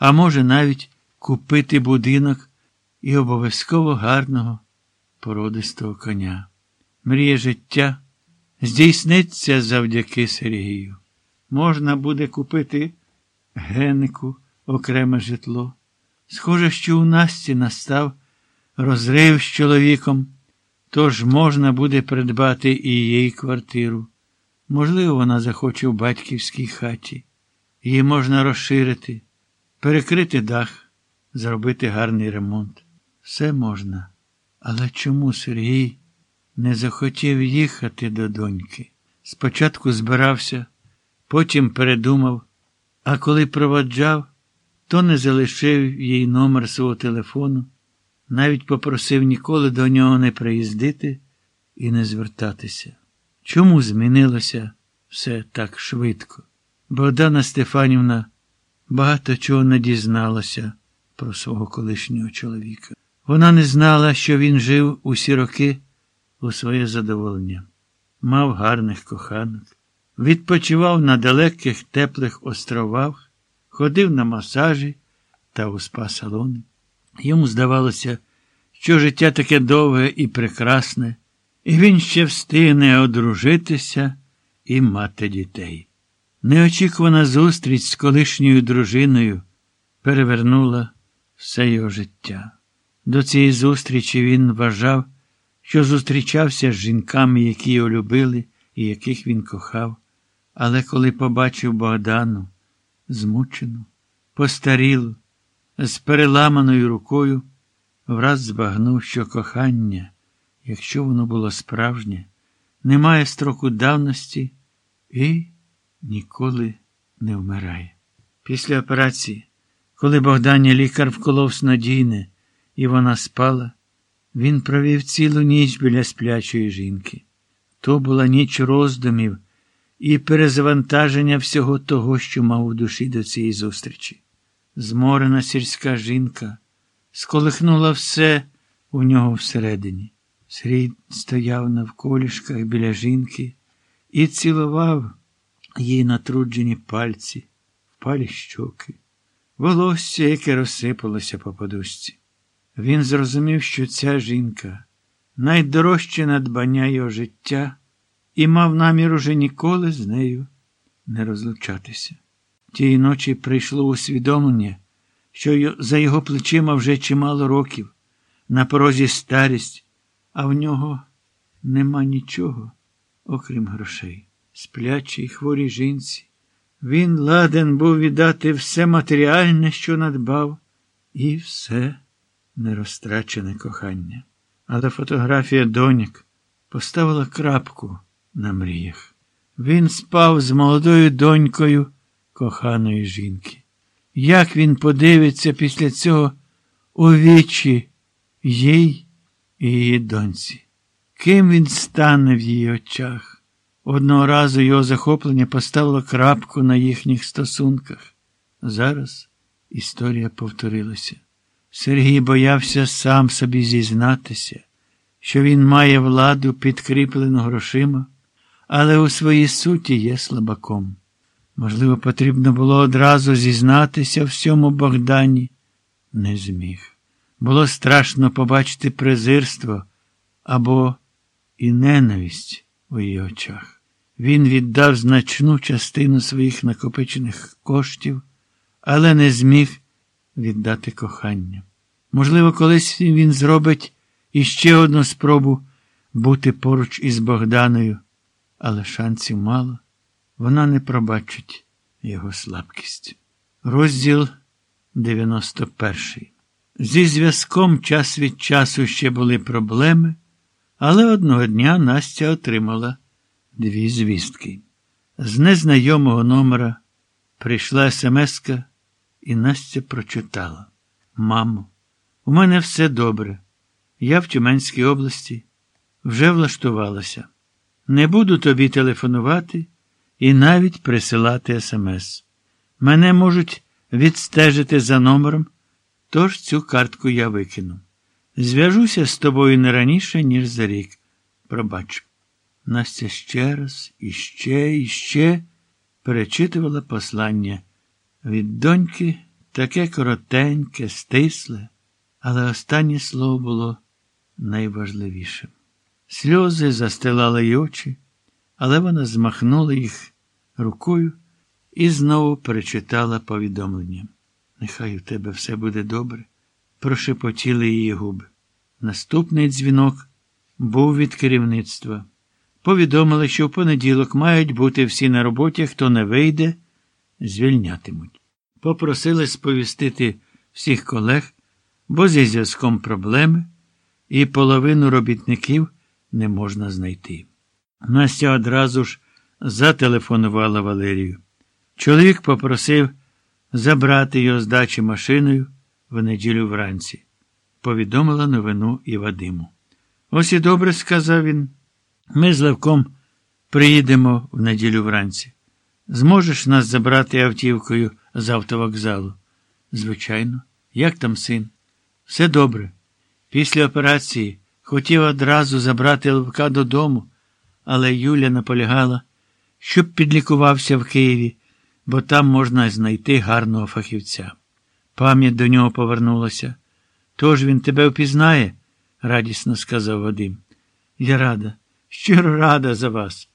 а може, навіть купити будинок і обов'язково гарного породистого коня. Мрія життя здійсниться завдяки Сергію. Можна буде купити генику окреме житло. Схоже, що у Насті настав розрив з чоловіком, тож можна буде придбати і її квартиру. Можливо, вона захоче в батьківській хаті. Її можна розширити, перекрити дах, зробити гарний ремонт. Все можна. Але чому Сергій не захотів їхати до доньки? Спочатку збирався, потім передумав, а коли проводжав, то не залишив їй номер свого телефону, навіть попросив ніколи до нього не приїздити і не звертатися. Чому змінилося все так швидко? Богдана Стефанівна багато чого не дізналася про свого колишнього чоловіка. Вона не знала, що він жив усі роки у своє задоволення, мав гарних коханок, відпочивав на далеких теплих островах, ходив на масажі та у спа-салони. Йому здавалося, що життя таке довге і прекрасне, і він ще встигне одружитися і мати дітей. Неочікувана зустріч з колишньою дружиною перевернула все його життя. До цієї зустрічі він вважав, що зустрічався з жінками, які його любили і яких він кохав. Але коли побачив Богдану, змучену, постарілу, з переламаною рукою, враз збагнув, що кохання, якщо воно було справжнє, не має строку давності і ніколи не вмирає. Після операції, коли Богдані лікар вколов снодійне, і вона спала, він провів цілу ніч біля сплячої жінки. То була ніч роздумів і перезавантаження всього того, що мав у душі до цієї зустрічі. Зморена сільська жінка сколихнула все у нього всередині. Срій стояв навколішках біля жінки і цілував їй натруджені пальці, впалі щоки, волосся, яке розсипалося по подушці. Він зрозумів, що ця жінка найдорожче надбання його життя і мав намір уже ніколи з нею не розлучатися. Тієї ночі прийшло усвідомлення, що за його плечима вже чимало років, на порозі старість, а в нього нема нічого, окрім грошей. Сплячій хворій жінці. Він ладен був віддати все матеріальне, що надбав, і все нерозтрачене кохання. Але фотографія доньок поставила крапку на мріях. Він спав з молодою донькою коханої жінки. Як він подивиться після цього у вічі їй і її доньці? Ким він стане в її очах? Одного разу його захоплення поставило крапку на їхніх стосунках. Зараз історія повторилася. Сергій боявся сам собі зізнатися, що він має владу, підкріплену грошима, але у своїй суті є слабаком. Можливо, потрібно було одразу зізнатися всьому Богдані. Не зміг. Було страшно побачити презирство або і ненависть у її очах. Він віддав значну частину своїх накопичених коштів, але не зміг віддати кохання. Можливо, колись він зробить іще одну спробу бути поруч із Богданою, але шансів мало, вона не пробачить його слабкість. Розділ 91. Зі зв'язком час від часу ще були проблеми, але одного дня Настя отримала дві звістки. З незнайомого номера прийшла смска, і Настя прочитала: Мамо, у мене все добре. Я в Тюменській області вже влаштувалася. Не буду тобі телефонувати і навіть присилати смс. Мене можуть відстежити за номером, тож цю картку я викину. Зв'яжуся з тобою не раніше, ніж за рік. Пробач. Настя ще раз, іще, іще перечитувала послання від доньки таке коротеньке, стисле, але останнє слово було найважливішим. Сльози застилали й очі, але вона змахнула їх рукою і знову перечитала повідомлення. Нехай у тебе все буде добре, прошепотіли її губи. Наступний дзвінок був від керівництва. Повідомили, що в понеділок мають бути всі на роботі, хто не вийде, звільнятимуть. Попросили сповістити всіх колег, бо зі зв'язком проблеми, і половину робітників не можна знайти. Настя одразу ж зателефонувала Валерію. Чоловік попросив забрати його з дачі машиною в неділю вранці. Повідомила новину і Вадиму. Ось і добре, сказав він. Ми з Левком приїдемо в неділю вранці. Зможеш нас забрати автівкою з автовокзалу? Звичайно, як там син? Все добре. Після операції хотів одразу забрати Левка додому, але Юля наполягала, щоб підлікувався в Києві, бо там можна знайти гарного фахівця. Пам'ять до нього повернулася. Тож він тебе впізнає, радісно сказав Вадим. Я рада, щиро рада за вас.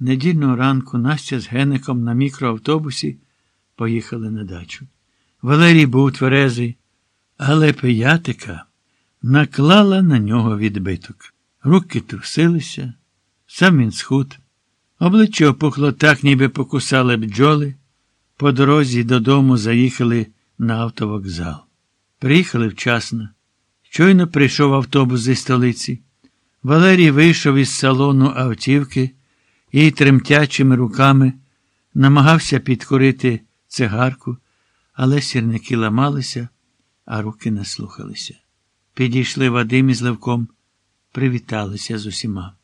Недільного ранку Настя з Геником на мікроавтобусі поїхали на дачу. Валерій був тверезий, але пиятика наклала на нього відбиток. Руки трусилися, сам він схуд. Обличчя опухло так, ніби покусали бджоли. По дорозі додому заїхали на автовокзал. Приїхали вчасно. Щойно прийшов автобус зі столиці. Валерій вийшов із салону автівки і тремтячими руками намагався підкорити цигарку, але сірники ламалися, а руки не слухалися. Підійшли Вадим із Левком, привіталися з усіма.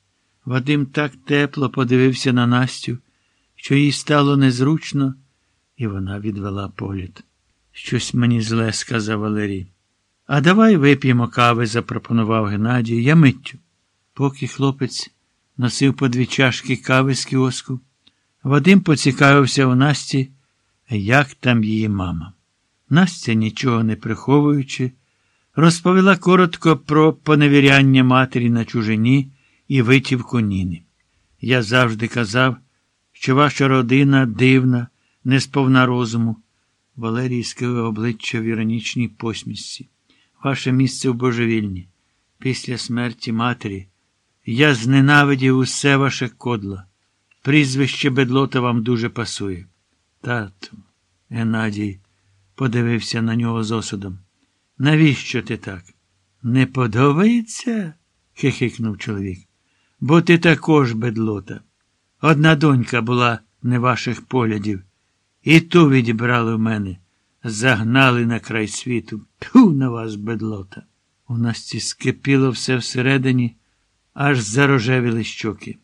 Вадим так тепло подивився на Настю, що їй стало незручно, і вона відвела погляд. Щось мені зле, сказав Валерій. А давай вип'ємо кави, запропонував Геннадій. Я миттю. Поки хлопець носив по дві чашки кави з кіоску, Вадим поцікавився у Насті, як там її мама. Настя, нічого не приховуючи, розповіла коротко про поневіряння матері на чужині і витівку Ніни. Я завжди казав, що ваша родина дивна, не сповна розуму. Валерій скивив обличчя в іронічній посмішці. Ваше місце в божевільні. Після смерті матері я зненавидів усе ваше кодло. Прізвище бедлота вам дуже пасує. Тату, Геннадій подивився на нього з осудом. Навіщо ти так? Не подобається? хихикнув чоловік. Бо ти також бедлота. Одна донька була не ваших поглядів, і ту відібрали в мене, загнали на край світу. Ту на вас, бедлота. У Насті скипіло все всередині, аж зарожевіли щоки.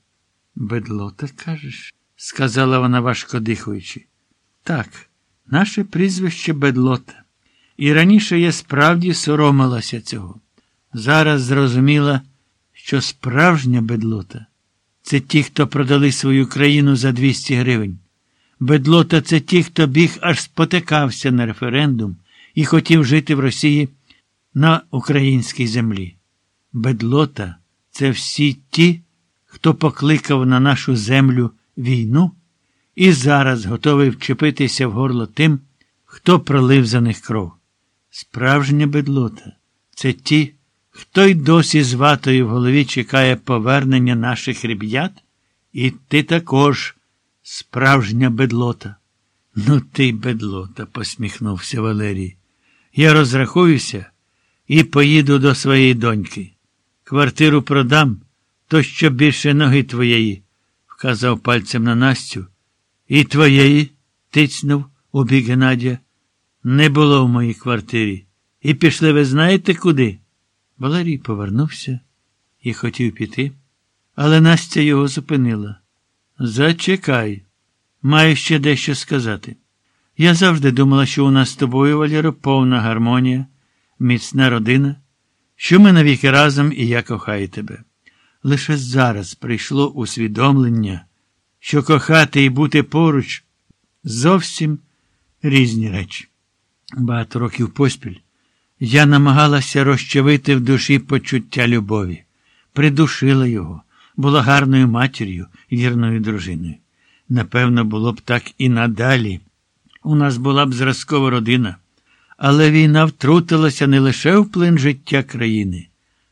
Бедлота, кажеш? сказала вона важко дихаючи. Так, наше прізвище бедлота. І раніше я справді соромилася цього. Зараз зрозуміла, що справжня бедлота це ті, хто продали свою країну за 200 гривень. Бедлота це ті, хто біг аж спотикався на референдум і хотів жити в Росії на українській землі. Бедлота це всі ті, хто покликав на нашу землю війну і зараз готовий вчепитися в горло тим, хто пролив за них кров. Справжня бедлота це ті, хто й досі з ватою в голові чекає повернення наших реб'ят, і ти також справжня бедлота. Ну, ти бедлота, посміхнувся Валерій. Я розрахуюся і поїду до своєї доньки. Квартиру продам, то що більше ноги твоєї, вказав пальцем на Настю. І твоєї, тицнув у бік Геннадія. Не було в моїй квартирі. І пішли ви знаєте куди? Валерій повернувся і хотів піти, але Настя його зупинила. Зачекай, маю ще дещо сказати. Я завжди думала, що у нас з тобою, Валєро, повна гармонія, міцна родина, що ми навіки разом і я кохаю тебе. Лише зараз прийшло усвідомлення, що кохати і бути поруч зовсім різні речі. Багато років поспіль я намагалася розчавити в душі почуття любові, придушила його, була гарною матір'ю, вірною дружиною. Напевно, було б так і надалі. У нас була б зразкова родина, але війна втрутилася не лише в плин життя країни,